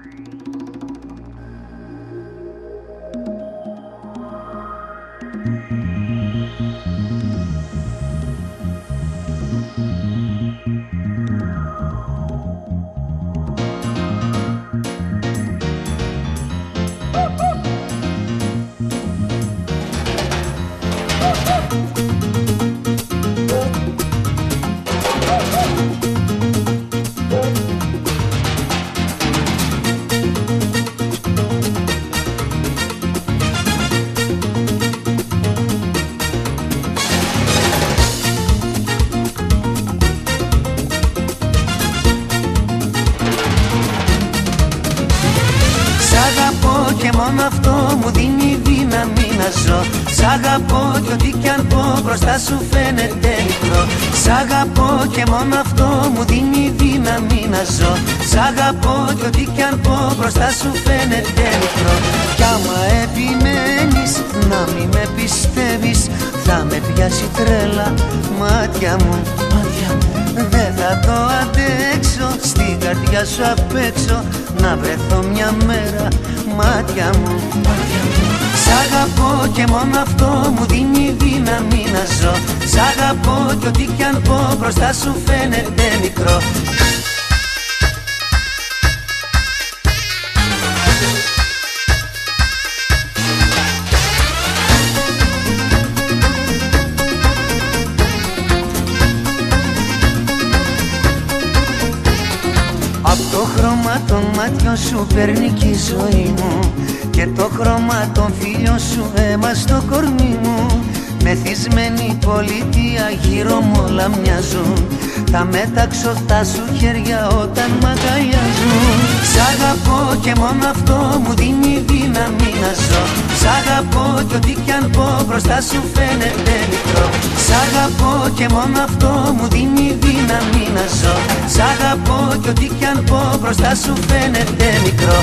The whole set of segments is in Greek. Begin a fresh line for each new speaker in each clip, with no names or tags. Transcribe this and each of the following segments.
και μόνο αυτό μου δίνει δύναμη να ζω. Σ' αγαπώ κι ό,τι κι αν πω μπροστά σου φαίνεται μικρό Σ' αγαπώ και μόνο αυτό μου δίνει δύναμη να ζω. Σ' αγαπώ κι ό,τι κι αν πω μπροστά σου φαίνεται μικρό Κι άμα επιμένεις να μην με πιστεύεις Θα με πιάσει τρέλα μάτια μου, μάτια μου. Δεν θα το αντέξω. στην καρδιά σου απ' έξω Να βρεθώ μια μέρα μάτια μου, μάτια μου Σ' αγαπώ και μόνο αυτό μου δίνει δύναμη να ζω. Σ' αγαπώ κι ό,τι κι αν πω μπροστά σου φαίνεται μικρό το χρώμα των μάτιων σου παίρνει και η ζωή μου. Και το χρώμα των φίλων σου αίμα στο κορμί μου. Μεθυσμένη πολιτεία γύρω μου όλα μοιάζουν. Τα μεταξωτά σου χέρια όταν μ' αγκαλιάζουν. Σ' αγαπώ και μόνο αυτό μου δίνει δύναμη να ζω. Σ' αγαπώ κι ό,τι κι αν πω μπροστά σου φαίνεται μικρό Σ' αγαπώ και μόνο αυτό μου δίνει δύναμη να ζω. Σ' αγαπώ κι ό,τι κι αν πω μπροστά σου φαίνεται μικρό.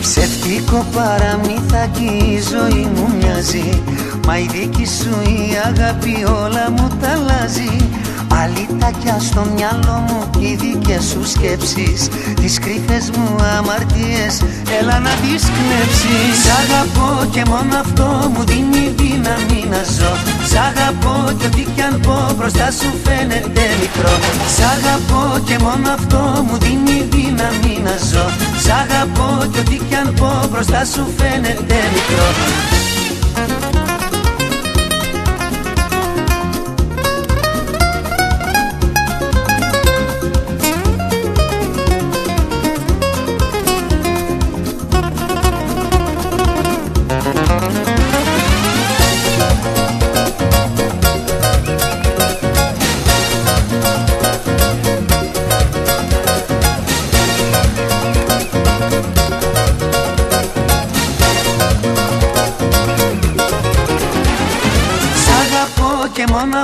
Ψευτικό παραμύθακι η ζωή μου μοιάζει. Μα η δική σου η αγάπη όλα μου τα αλλάζει. Αλήτακια στο μυαλό μου και οι δικές σου σκέψεις. Τις κρύφες μου αμαρτίες έλα να τις κλέψεις. Σ' αγαπώ και μόνο αυτό μου δίνει δύναμη να ζω. Σ' αγαπώ και ό,τι κι αν πω μπροστά σου φαίνεται μικρό. Σ' αγαπώ και μόνο αυτό μου δίνει δύναμη να ζω Σ' αγαπώ και ό,τι κι αν πω μπροστά σου φαίνεται μικρό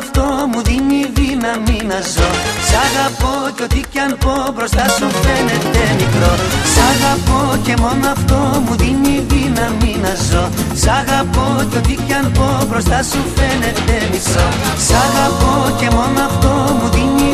αυτό μου δίνει δύναμη να ζω. Σ' αγαπώ και ό,τι κι αν πω μπροστά σου φαίνεται μικρό. Σ' αγαπώ και μόνο αυτό μου δίνει δύναμη να ζω. Σ' αγαπώ και ό,τι κι αν πω μπροστά σου φαίνεται μικρό Σ' αγαπώ και μόνο αυτό μου δίνει